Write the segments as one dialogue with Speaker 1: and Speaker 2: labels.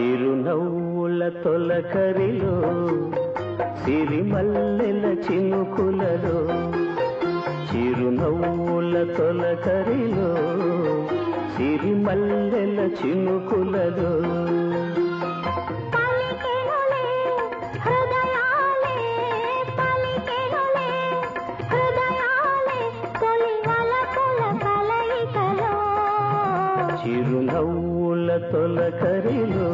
Speaker 1: చిరునవ్వుల తొలకరిలో సిరిమల్లెల చినుకులలో చిరునవ్వుల తొలకరిలో సిరిమల్లెల చినుకులలో. తొలకరిలో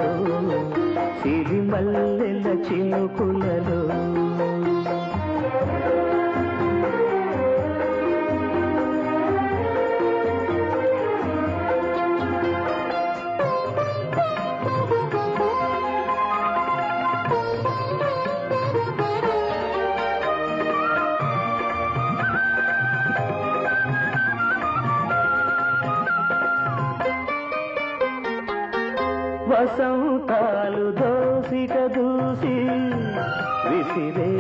Speaker 1: సిరిమల్లెల చినుకులలో. వసంతాలు దోసిక దూసి విసిరే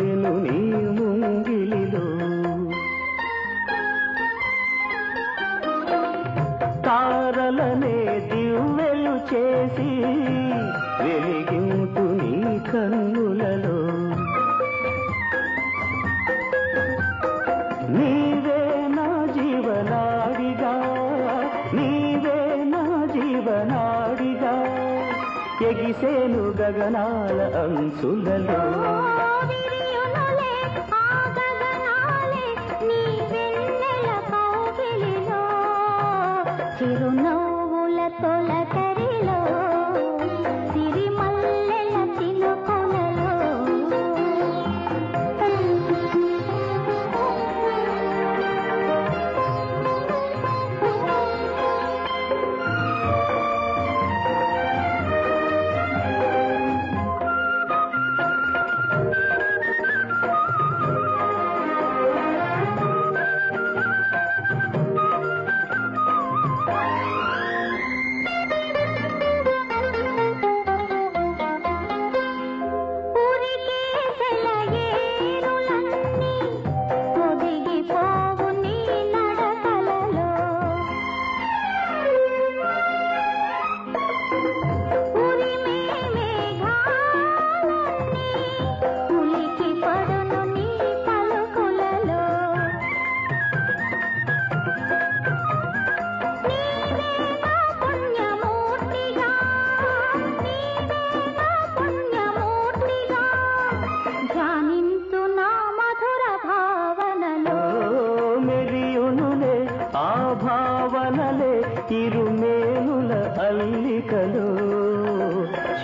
Speaker 1: ఎగిసేను గగనాల అంచులలో.
Speaker 2: చిరునవ్వుల తొలకరిలో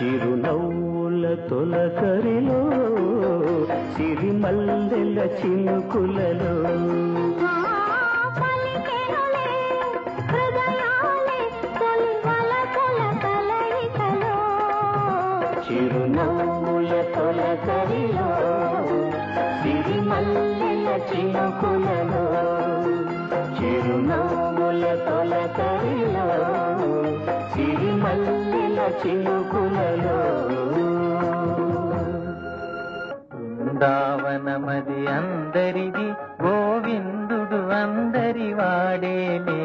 Speaker 1: చిరునవ్వుల తొలకరిలో సిరిమల్లెల చినుకులలో. చిరునవ్వుల తొలకరిలో సిరిమల్లెల చినుకులలో. చిరునవ్వుల తొలకరిలో సిరిమల్లెల చినుకులలో
Speaker 3: బృందావనమది అందరిది గోవిందుడు అందరి వాడేలే.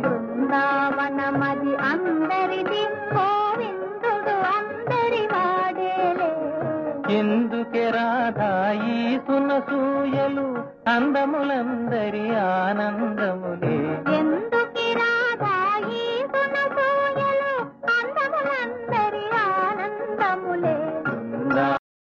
Speaker 2: బృందావనమది అందరిది గోవిందుడు అందరి వాడేలే.
Speaker 3: ఎందుకే రాధాయి సునసూయలు అందములందరి ఆనందములే.
Speaker 2: ఎందుకు